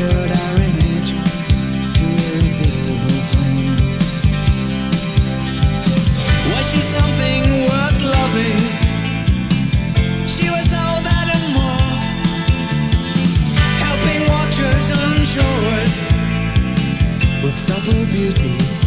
our image to irresistible flame. Was she something worth loving? She was all that and more, helping watchers on shores with supple beauty.